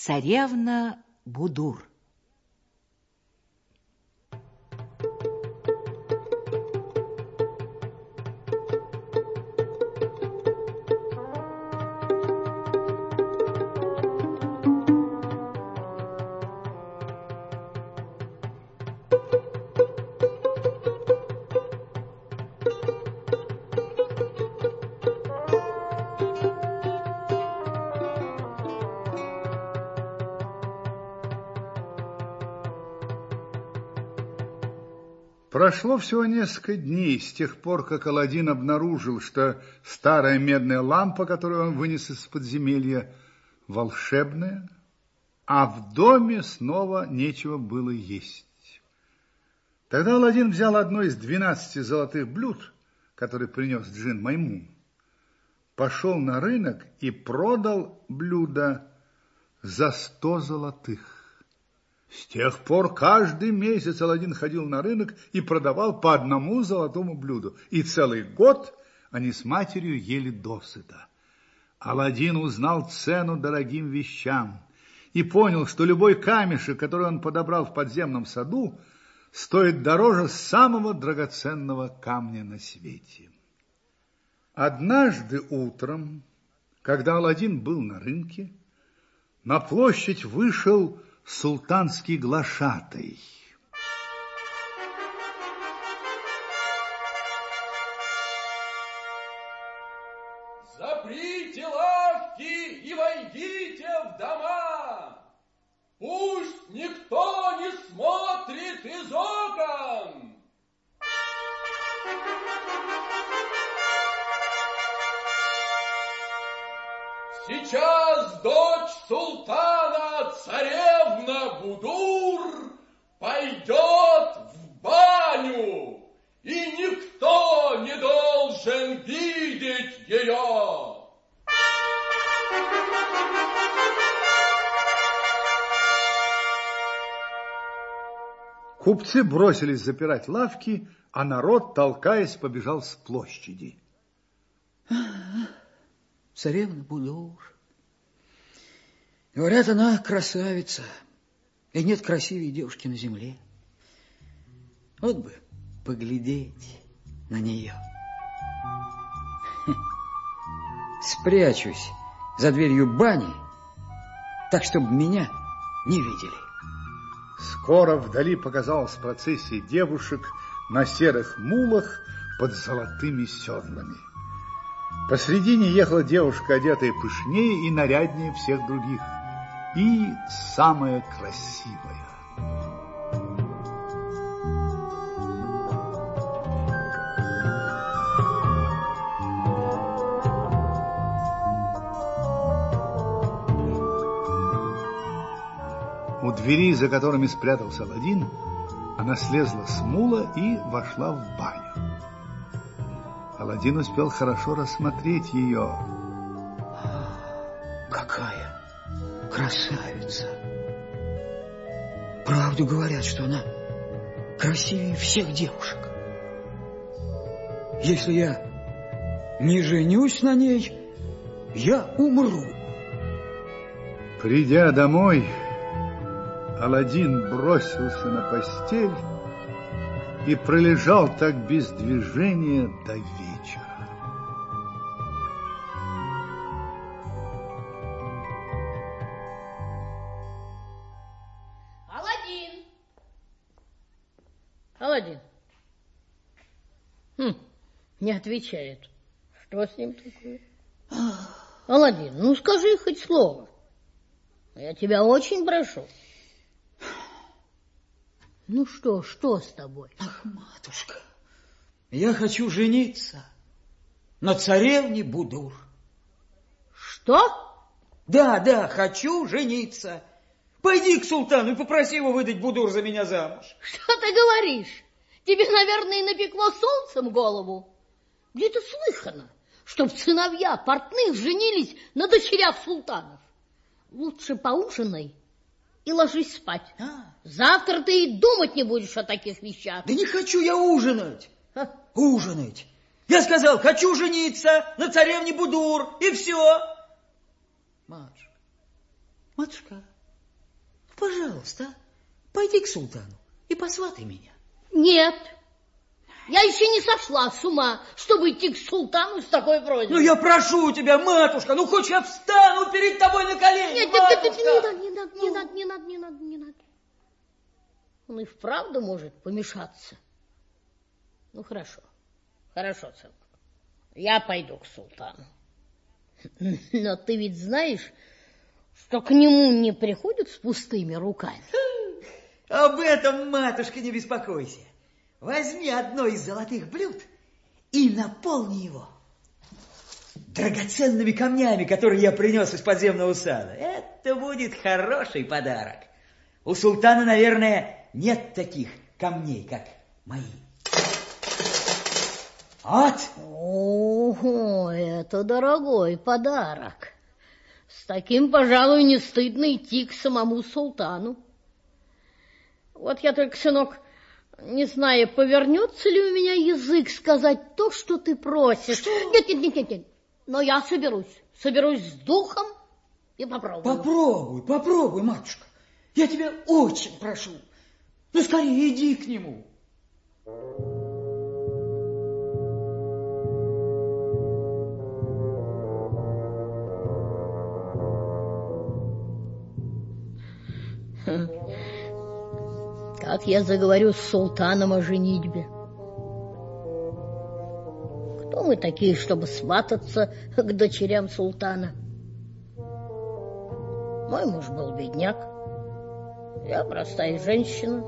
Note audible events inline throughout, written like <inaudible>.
Царевна Будур. Прошло всего несколько дней с тех пор, как Аладдин обнаружил, что старая медная лампа, которую он вынес из подземелья, волшебная, а в доме снова нечего было есть. Тогда Аладдин взял одно из двенадцати золотых блюд, которые принес Джин Маймун, пошел на рынок и продал блюдо за сто золотых. С тех пор каждый месяц Аладдин ходил на рынок и продавал по одному золотому блюду. И целый год они с матерью ели досыта. Аладдин узнал цену дорогим вещам и понял, что любой камешек, который он подобрал в подземном саду, стоит дороже самого драгоценного камня на свете. Однажды утром, когда Аладдин был на рынке, на площадь вышел султанский глашатай. Сейчас дочь султана, царевна Будур, пойдет в баню, и никто не должен видеть ее. Купцы бросились запирать лавки, а народ, толкаясь, побежал с площади. Царевна Будур. Говорят, она красавица, и нет красивее девушки на земле. Вот бы поглядеть на нее. <laughs> Спрячусь за дверью бани, так, чтобы меня не видели. Скоро вдали показалась процессия девушек на серых мулах под золотыми седлами. Посредине ехала девушка, одетая пышнее и наряднее всех других, и самая красивая. У двери, за которыми спрятался Аладдин, она слезла с мула и вошла в баню. Аладдин успел хорошо рассмотреть ее. Красавица! Правду говорят, что она красивее всех девушек. Если я не женюсь на ней, я умру. Придя домой, Аладдин бросился на постель и пролежал так без движения до вечера. Не отвечает. Что с ним такое? Аладдин, ну скажи хоть слово. Я тебя очень прошу. Ну что, что с тобой? Ах, матушка, я хочу жениться на царевне Будур. Что? Да, да, хочу жениться. Пойди к султану и попроси его выдать Будур за меня замуж. Что ты говоришь? Тебе, наверное, напекло солнцем голову. Где-то слыхано, чтоб сыновья портных женились на дочерях султанов. Лучше поужинай и ложись спать. А? Завтра ты и думать не будешь о таких вещах. Да не хочу я ужинать. Ха. Ужинать. Я сказал, хочу жениться на царевне Будур, и все. Матушка, Матушка, пожалуйста, пойди к султану и посватай меня. Нет, я еще не сошла с ума, чтобы идти к султану с такой просьбой. Ну, я прошу тебя, матушка, ну, хоть я встану перед тобой на колени, Нет, нет, нет, не надо, не надо, не надо, не надо, не надо, не надо. Он и вправду может помешаться. Ну, хорошо, хорошо, сынок. Я пойду к султану. <laughs> Но ты ведь знаешь, что к нему не приходят с пустыми руками. Об этом, матушка, не беспокойся. Возьми одно из золотых блюд и наполни его драгоценными камнями, которые я принес из подземного сада. Это будет хороший подарок. У султана, наверное, нет таких камней, как мои. Вот. Ого, это дорогой подарок. С таким, пожалуй, не стыдно идти к самому султану. Вот я только, сынок, не знаю, повернется ли у меня язык сказать то, что ты просишь. Что? Нет, нет, нет, нет, нет. Но я соберусь, соберусь с духом и попробую. Попробуй, попробуй, матушка. Я тебя очень прошу. Ну, скорее иди к нему. Как я заговорю с султаном о женитьбе? Кто мы такие, чтобы свататься к дочерям султана? Мой муж был бедняк, я простая женщина.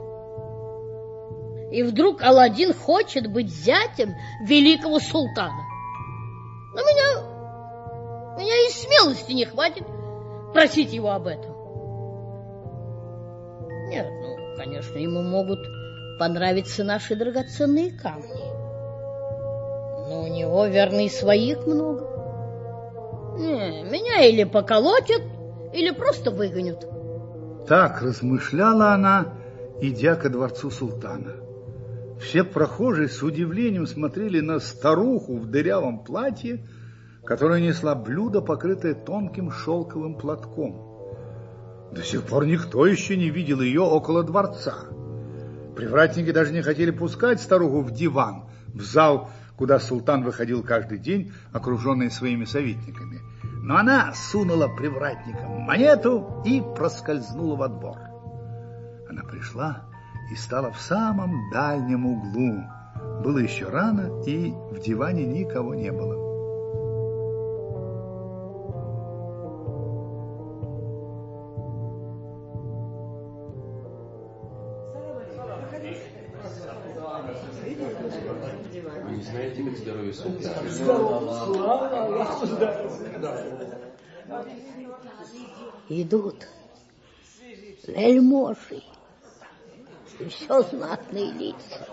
И вдруг Аладдин хочет быть зятем великого султана. Но меня, меня и смелости не хватит просить его об этом. Нет, конечно, ему могут понравиться наши драгоценные камни. Но у него, верно, и своих много. Не, меня или поколотят, или просто выгонят. Так размышляла она, идя ко дворцу султана. Все прохожие с удивлением смотрели на старуху в дырявом платье, которая несла блюдо, покрытое тонким шелковым платком. До сих пор никто еще не видел ее около дворца. Привратники даже не хотели пускать старуху в диван, в зал, куда султан выходил каждый день, окруженный своими советниками. Но она сунула привратникам монету и проскользнула во двор. Она пришла и стала в самом дальнем углу. Было еще рано, и в диване никого не было. Идут вельможи и все знатные лица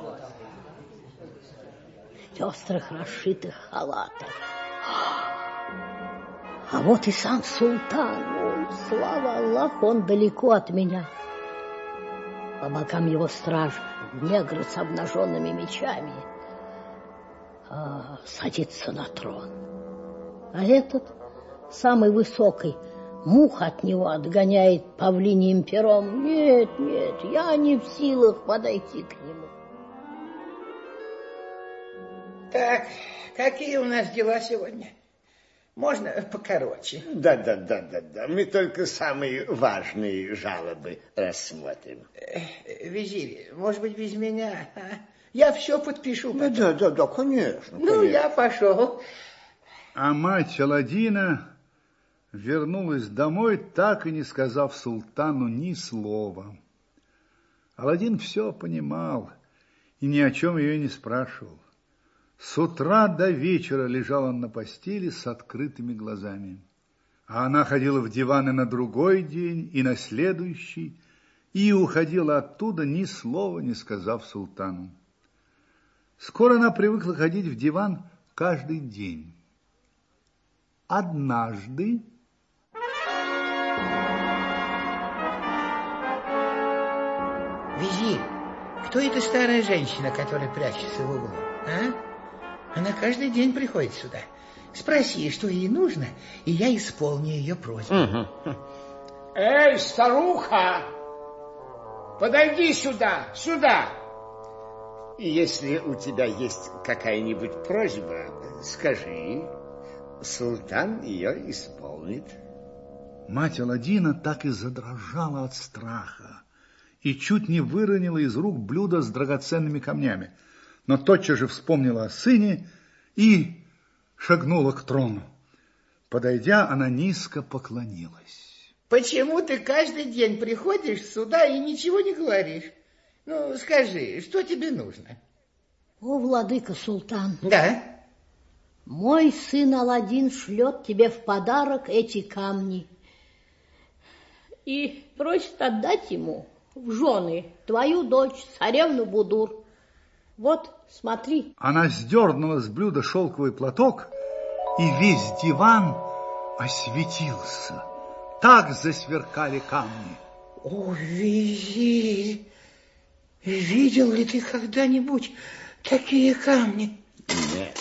в пестрых расшитых халатах. А вот и сам султан, ой, слава Аллаху, он далеко от меня. По бокам его страж негры с обнаженными мечами – а, садится на трон. А этот, самый высокий, мух от него отгоняет павлиним пером. Нет, нет, я не в силах подойти к нему. Так, какие у нас дела сегодня? Можно покороче? Да, да, да, да, да. Мы только самые важные жалобы рассмотрим. Э, визирь, может быть, без меня, а? Я все подпишу. Потом. Да, да, да, конечно. Ну, конечно. я пошел. А мать Аладдина вернулась домой, так и не сказав султану ни слова. Аладдин все понимал и ни о чем ее не спрашивал. С утра до вечера лежал он на постели с открытыми глазами. А она ходила в диваны на другой день и на следующий, и уходила оттуда, ни слова не сказав султану. Скоро она привыкла ходить в диван каждый день. Однажды... Визирь, кто эта старая женщина, которая прячется в углу, а? Она каждый день приходит сюда. Спроси, что ей нужно, и я исполню ее просьбу. Угу. Эй, старуха! Подойди сюда, сюда! Если у тебя есть какая-нибудь просьба, скажи. Султан ее исполнит. Мать Аладдина так и задрожала от страха и чуть не выронила из рук блюдо с драгоценными камнями, но тотчас же вспомнила о сыне и шагнула к трону. Подойдя, она низко поклонилась. Почему ты каждый день приходишь сюда и ничего не говоришь? Ну, скажи, что тебе нужно? О, владыка султан, Да? мой сын Аладдин шлет тебе в подарок эти камни и просит отдать ему в жены твою дочь, царевну Будур. Вот, смотри. Она сдернула с блюда шелковый платок, и весь диван осветился. Так засверкали камни. О, визирь, видел ли ты когда-нибудь такие камни? Нет.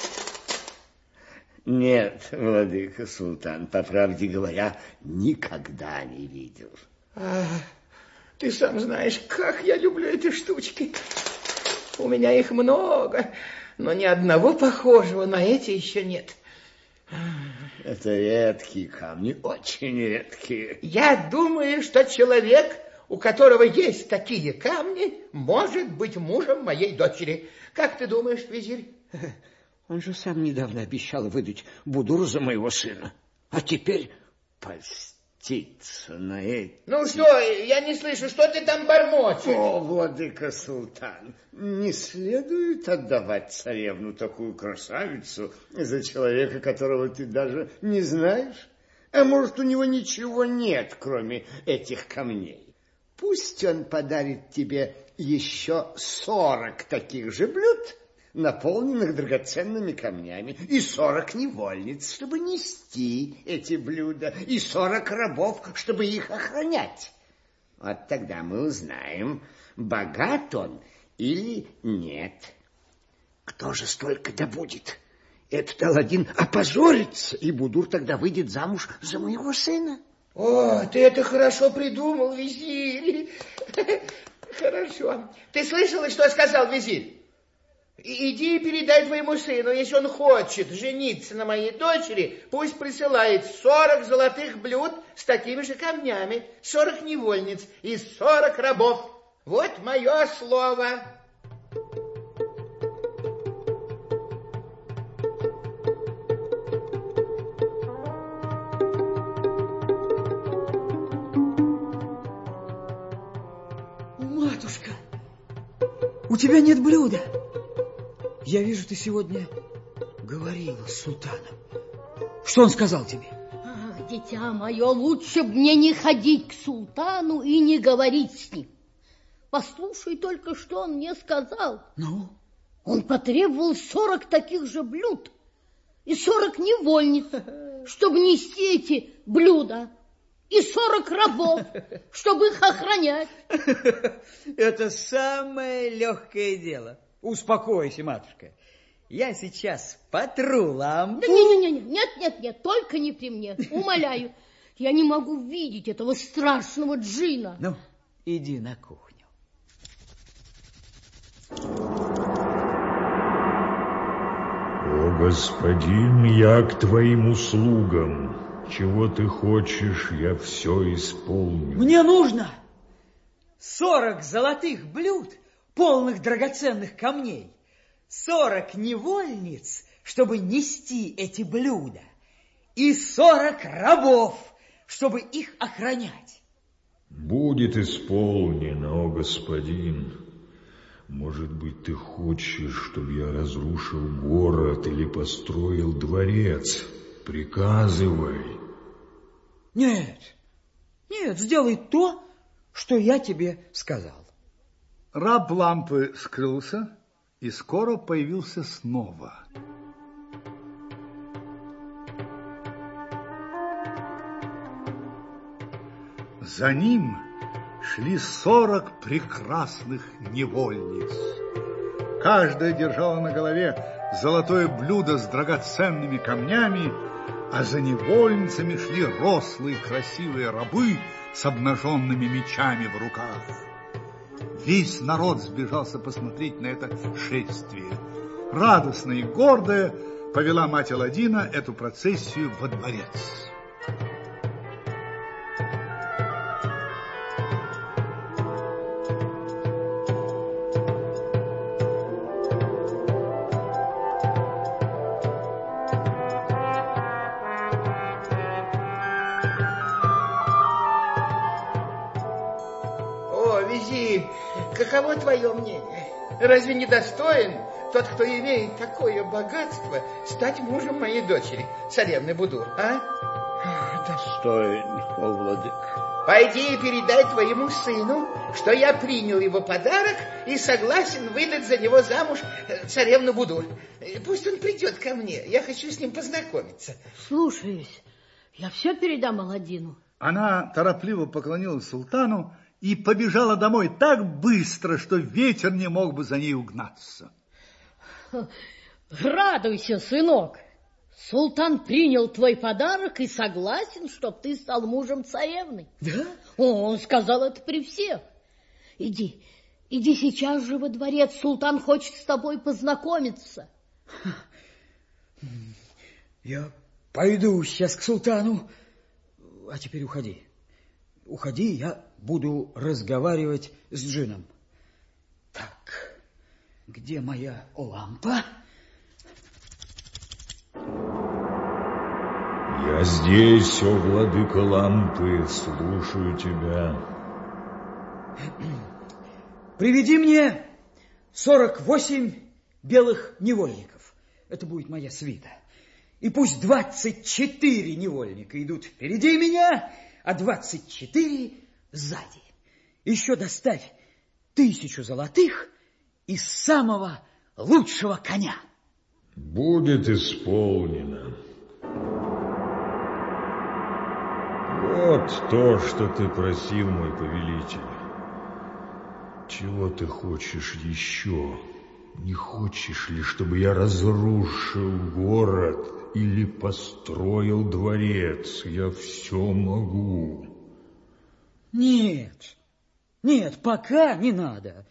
Нет, владыка султан, по правде говоря, никогда не видел. А, ты сам знаешь, как я люблю эти штучки. У меня их много, но ни одного похожего на эти еще нет. Это редкие камни, очень редкие. Я думаю, что человек, у которого есть такие камни, может быть мужем моей дочери. Как ты думаешь, визирь? <laughs> Он же сам недавно обещал выдать Будур за моего сына. А теперь польститься на эти... Ну что, я не слышу, что ты там бормочешь? О, владыка султан, не следует отдавать царевну такую красавицу за человека, которого ты даже не знаешь. А может, у него ничего нет, кроме этих камней. Пусть он подарит тебе еще сорок таких же блюд, наполненных драгоценными камнями, и сорок невольниц, чтобы нести эти блюда, и сорок рабов, чтобы их охранять. Вот тогда мы узнаем, богат он или нет. Кто же столько добудет? Этот Аладдин опозорится, и Будур тогда выйдет замуж за моего сына. О, ты это хорошо придумал, визирь. <laughs> Хорошо. Ты слышала, что сказал визирь? Иди и передай твоему сыну, если он хочет жениться на моей дочери, пусть присылает сорок золотых блюд с такими же камнями, сорок невольниц и сорок рабов. Вот мое слово. Тебя нет блюда. Я вижу, ты сегодня говорила с султаном. Что он сказал тебе? А, дитя мое, лучше б мне не ходить к султану и не говорить с ним. Послушай только, что он мне сказал. Ну? Он потребовал сорок таких же блюд и сорок невольниц, чтобы нести эти блюда, и сорок рабов, чтобы их охранять. <laughs> Это самое легкое дело. Успокойся, матушка. Я сейчас потру лампу. Да не-не-не, нет, нет, нет, только не при мне, умоляю. <laughs> Я не могу видеть этого страшного джина. Ну, иди на кухню. О, господин, я к твоим услугам. Чего ты хочешь, я все исполню. Мне нужно сорок золотых блюд, полных драгоценных камней, сорок невольниц, чтобы нести эти блюда, и сорок рабов, чтобы их охранять. Будет исполнено, о господин. Может быть, ты хочешь, чтобы я разрушил город или построил дворец? Приказывай. Нет, нет, сделай то, что я тебе сказал. Раб лампы скрылся и скоро появился снова. За ним шли сорок прекрасных невольниц. Каждая держала на голове золотое блюдо с драгоценными камнями, а за невольницами шли рослые красивые рабы с обнаженными мечами в руках. Весь народ сбежался посмотреть на это шествие. Радостная и гордая повела мать Аладдина эту процессию во дворец. Разве не достоин тот, кто имеет такое богатство, стать мужем моей дочери, царевны Будур, а? Достоин, о владык. Пойди и передай твоему сыну, что я принял его подарок и согласен выдать за него замуж э, царевну Будур. Пусть он придет ко мне, я хочу с ним познакомиться. Слушаюсь, я все передам Аладдину. Она торопливо поклонилась султану и побежала домой так быстро, что ветер не мог бы за ней угнаться. Радуйся, сынок. Султан принял твой подарок и согласен, чтоб ты стал мужем царевны. Да? Он сказал это при всех. Иди, иди сейчас же во дворец, султан хочет с тобой познакомиться. Я пойду сейчас к султану, а теперь уходи. Уходи, я буду разговаривать с Джином. Так, где моя лампа? Я здесь, о владыка лампы, слушаю тебя. Приведи мне сорок восемь белых невольников. Это будет моя свита. И пусть двадцать четыре невольника идут впереди меня, а двадцать четыре сзади. Еще доставь тысячу золотых из самого лучшего коня. Будет исполнено. Вот то, что ты просил, мой повелитель. Чего ты хочешь еще? Не хочешь ли, чтобы я разрушил город или построил дворец. Я все могу. Нет, нет, пока не надо.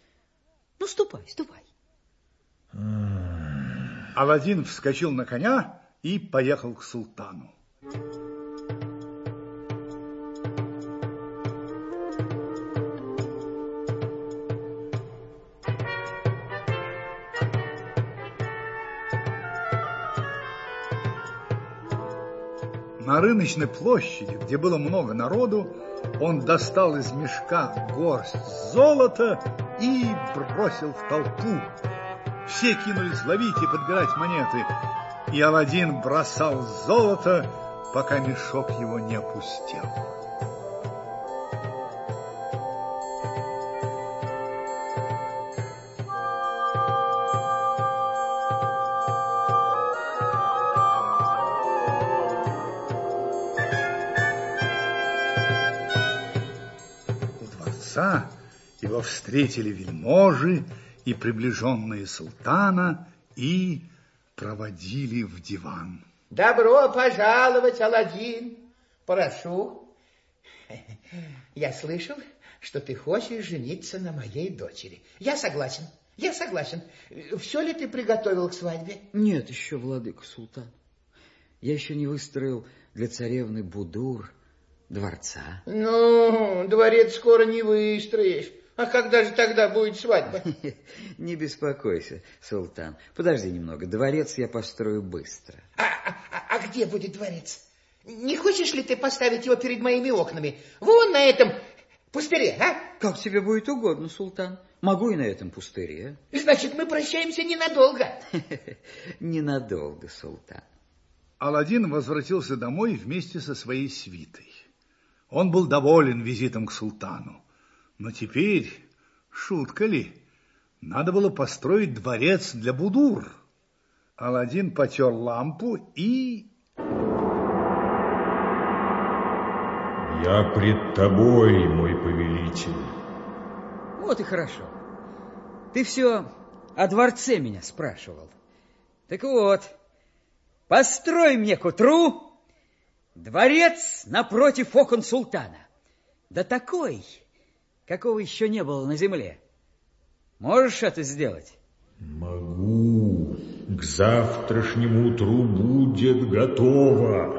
Ну, ступай, ступай. Аладдин вскочил на коня и поехал к султану. На рыночной площади, где было много народу, он достал из мешка горсть золота и бросил в толпу. Все кинулись ловить и подбирать монеты, и Аладдин бросал золото, пока мешок его не опустел. Встретили вельможи и приближенные султана и проводили в диван. Добро пожаловать, Аладдин. Прошу. Я слышал, что ты хочешь жениться на моей дочери. Я согласен. Я согласен. Все ли ты приготовил к свадьбе? Нет еще, владыка султан. Я еще не выстроил для царевны Будур дворца. Ну, дворец скоро не выстроишь. А когда же тогда будет свадьба? <laughs> Не беспокойся, султан. Подожди немного. Дворец я построю быстро. А, а, а где будет дворец? Не хочешь ли ты поставить его перед моими окнами? Вон на этом пустыре, а? Как тебе будет угодно, султан. Могу и на этом пустыре. Значит, мы прощаемся ненадолго. <laughs> Ненадолго, султан. Аладдин возвратился домой вместе со своей свитой. Он был доволен визитом к султану. Но теперь, шутка ли, надо было построить дворец для Будур. Аладдин потер лампу и... Я пред тобой, мой повелитель. Вот и хорошо. Ты все о дворце меня спрашивал. Так вот, построй мне к утру Дворец напротив окон султана. Да такой, какого еще не было на земле. Можешь это сделать? Могу. К завтрашнему утру будет готово.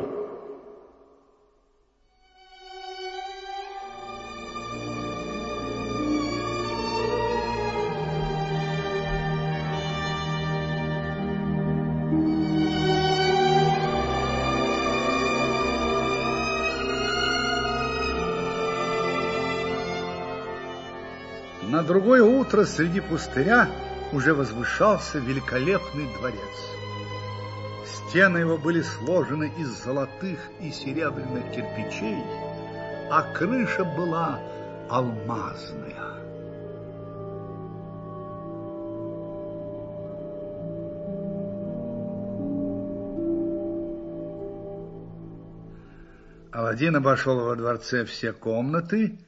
Утро среди пустыря уже возвышался великолепный дворец. Стены его были сложены из золотых и серебряных кирпичей, а крыша была алмазная. Аладдин обошел во дворце все комнаты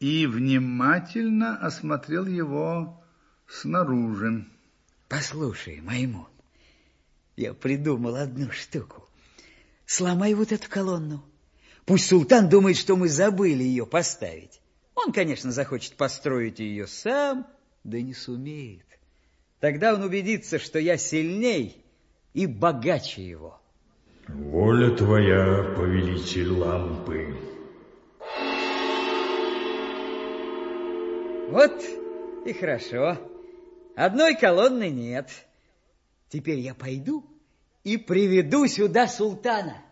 и внимательно осмотрел его снаружи. Послушай, Маймун, я придумал одну штуку. Сломай вот эту колонну. Пусть султан думает, что мы забыли ее поставить. Он, конечно, захочет построить ее сам, да не сумеет. Тогда он убедится, что я сильней и богаче его. Воля твоя, повелитель лампы. Вот и хорошо. Одной колонны нет. Теперь я пойду и приведу сюда султана.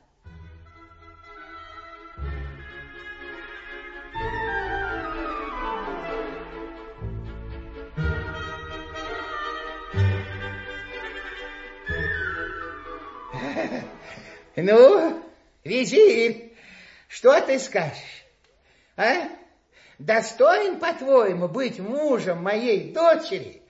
<laughs> Ну, визирь, что ты скажешь? А? Достоин, по-твоему, быть мужем моей дочери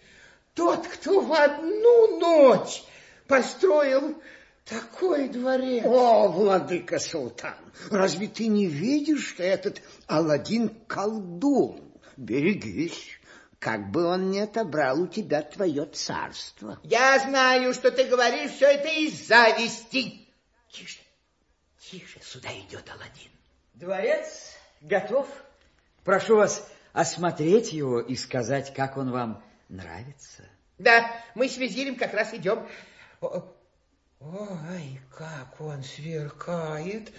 тот, кто в одну ночь построил такой дворец? О, владыка султан, разве ты не видишь, что этот Аладдин колдун? Берегись, как бы он не отобрал у тебя твое царство. Я знаю, что ты говоришь все это из зависти. Тише, тише, сюда идет Аладдин. Дворец готов. Прошу вас осмотреть его и сказать, как он вам нравится. Да, мы с визирем как раз идем. Ой, как он сверкает.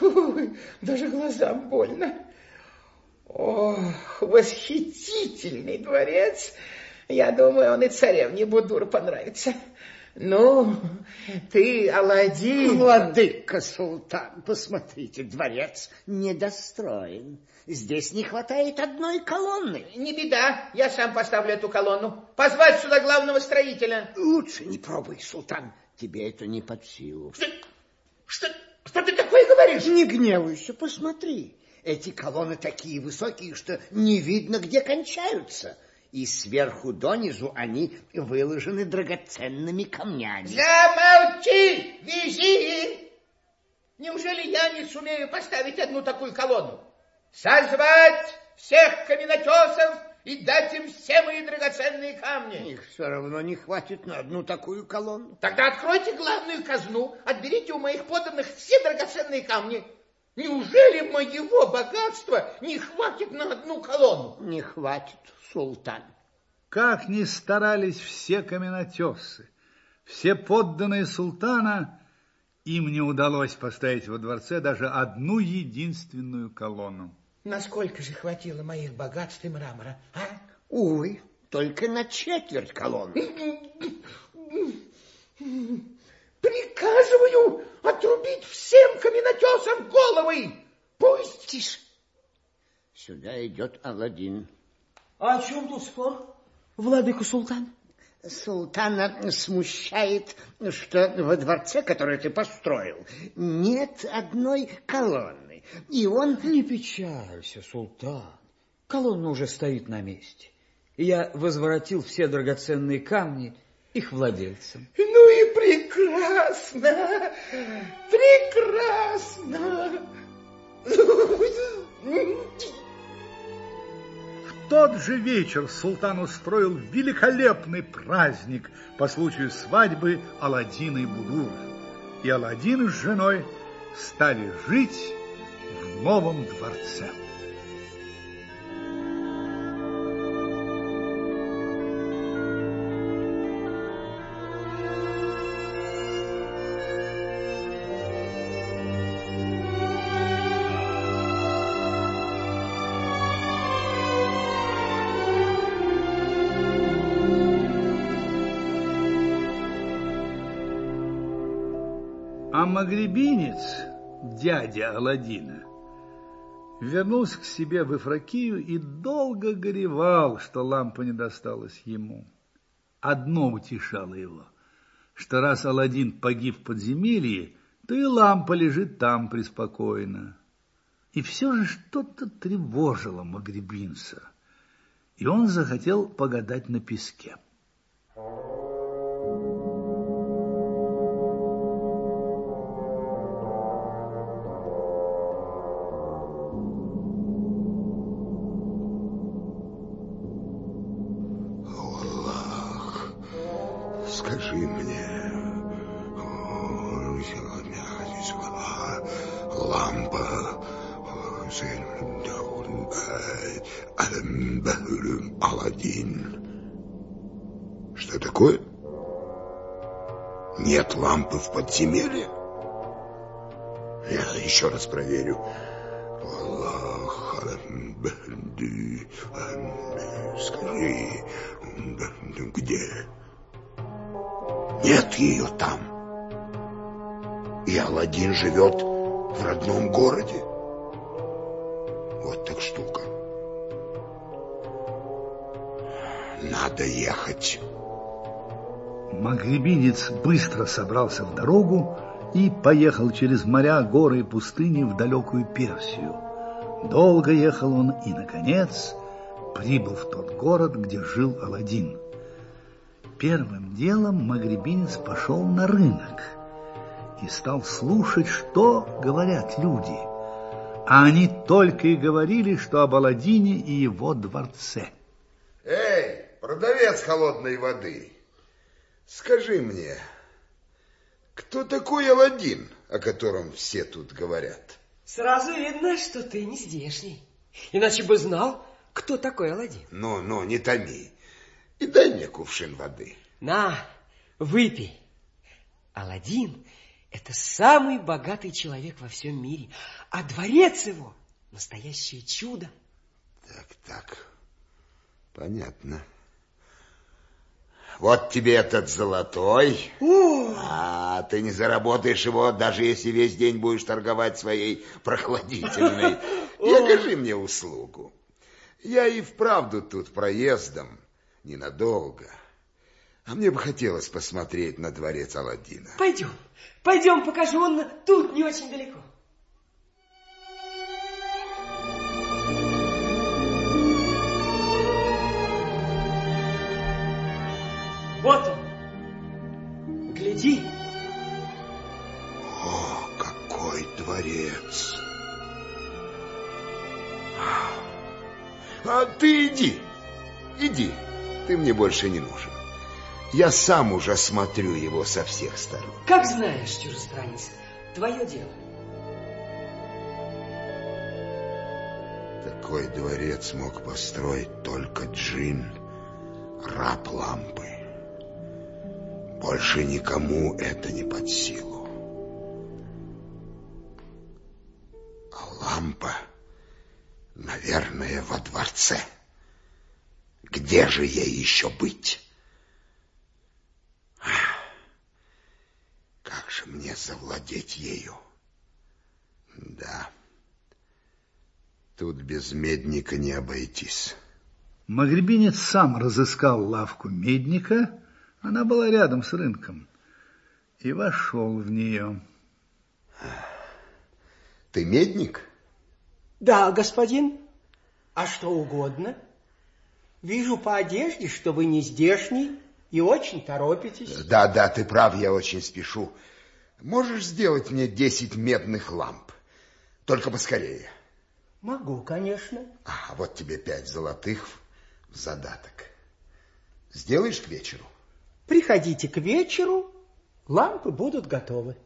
Ой, даже глазам больно. Ох, восхитительный дворец. Я думаю, он и царевне Будур понравится. Ну, ты, Аладдин... Владыка Султан, посмотрите, дворец недостроен. Здесь не хватает одной колонны. Не беда, я сам поставлю эту колонну. Позвать сюда главного строителя. Лучше не пробуй, Султан. Тебе это не под силу. Что, что, что ты такое говоришь? Не гневайся, посмотри. Эти колонны такие высокие, что не видно, где кончаются и сверху донизу они выложены драгоценными камнями. Замолчи, визирь! Неужели я не сумею поставить одну такую колонну? Созвать всех каменотесов и дать им все мои драгоценные камни. Их все равно не хватит на одну такую колонну. Тогда откройте главную казну, отберите у моих подданных все драгоценные камни. Неужели моего богатства не хватит на одну колонну? Не хватит, султан. Как ни старались все каменотесы, все подданные султана, им не удалось поставить во дворце даже одну единственную колонну. Насколько же хватило моих богатств и мрамора, а? Увы, только на четверть колонны. Приказываю отрубить всем каменотесам головы. Пусть... Тише. Сюда идет Аладдин. А о чем тут спор, владыка султан? Султана смущает, что во дворце, который ты построил, нет одной колонны. И он... Не печалься, султан. Колонна уже стоит на месте. Я возвратил все драгоценные камни их владельцам. Ну и прекрасно, прекрасно. Тот же вечер султан устроил великолепный праздник по случаю свадьбы Аладдина и Будура. И Аладдин с женой стали жить в новом дворце. А магребинец, дядя Аладдина, вернулся к себе в Ифракию и долго горевал, что лампа не досталась ему. Одно утешало его, что раз Аладдин погиб в подземелье, то и лампа лежит там преспокойно. И все же что-то тревожило магребинца, и он захотел погадать на песке. Аллах, Аладдин. Что такое? Нет лампы в подземелье? Я еще раз проверю. Аллах, скажи, где? Нет ее там. И Аладдин живет в родном городе. Вот так штука. Надо ехать. Магребинец быстро собрался в дорогу и поехал через моря, горы и пустыни в далекую Персию. Долго ехал он и, наконец, прибыл в тот город, где жил Аладдин. Первым делом магребинец пошел на рынок и стал слушать, что говорят люди. А они только и говорили, что об Аладдине и его дворце. Эй, продавец холодной воды, скажи мне, кто такой Аладдин, о котором все тут говорят? Сразу видно, что ты не здешний. Иначе бы знал, кто такой Аладдин. Ну, ну, не томи. И дай мне кувшин воды. На, выпей. Аладдин – это самый богатый человек во всем мире, а дворец его – настоящее чудо. Так, так, понятно. Вот тебе этот золотой. О! А ты не заработаешь его, даже если весь день будешь торговать своей прохладительной. <laughs> И окажи мне услугу. Я и вправду тут проездом, ненадолго. А мне бы хотелось посмотреть на дворец Аладдина. Пойдем, пойдем покажу, он тут не очень далеко. Вот он. Гляди. О, какой дворец! А ты иди, иди, ты мне больше не нужен. Я сам уже смотрю его со всех сторон. Как знаешь, чужестранец, твое дело. Такой дворец мог построить только джин, раб лампы. Больше никому это не под силу. А лампа, наверное, во дворце. Где же ей еще быть? Как же мне завладеть ею? Да, тут без медника не обойтись. Магребинец сам разыскал лавку медника, она была рядом с рынком, и вошел в нее. Ты медник? Да, господин. А что угодно? Вижу по одежде, что вы не здешний и очень торопитесь. Да, да, ты прав, я очень спешу. Можешь сделать мне десять медных ламп? Только поскорее. Могу, конечно. А вот тебе пять золотых в задаток. Сделаешь к вечеру? Приходите к вечеру, лампы будут готовы.